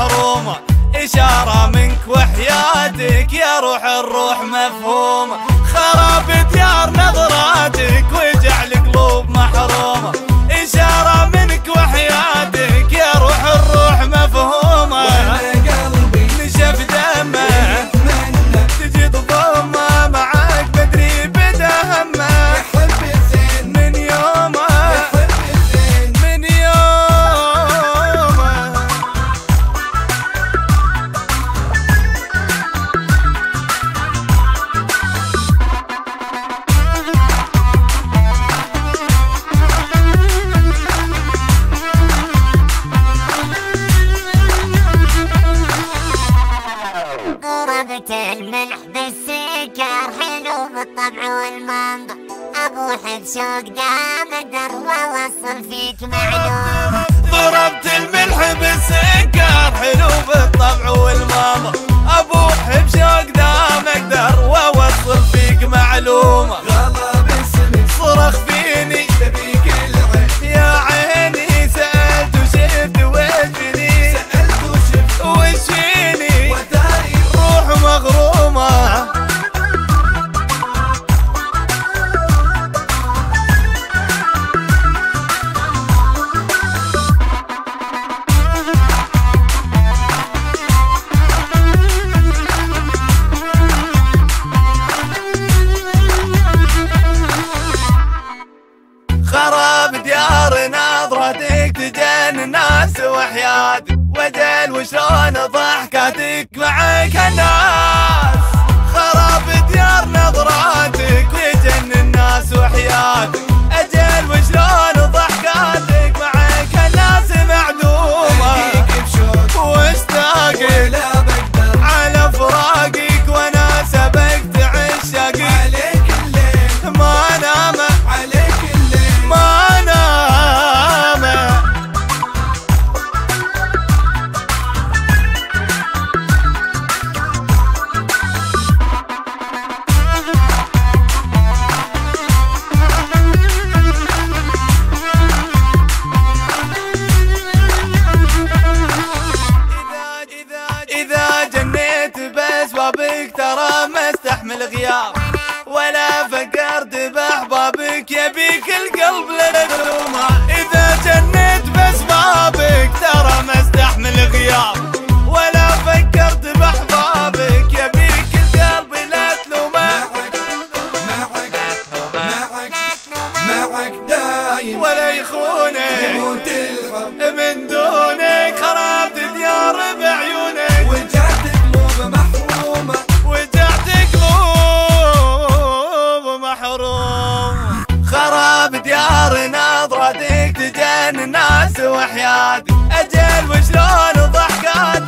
محرومة إشارة منك وحياتك يا روح الروح مفهومة خراب ديار نظراتك وجعلك ضربت الملح بالسكر حلو بالطبع والمنظر أبو حب شوق دام أقدر واوصل فيك معلومه ضربت الملح بالسكر حلو بالطبع والماضي وحياتك وجل وشلون ضحكاتك معك الناس. غياب ولا فكرت بأحبابك يبيك القلب للدومة إذا جنيت بأسبابك ترى ما استحمل غياب ولا فكرت بأحبابك يبيك القلب لتلومه معك معك معك معك دايم ولا يخونك يموت من دونك الناس وحياتي. أجل وشلون ضحكات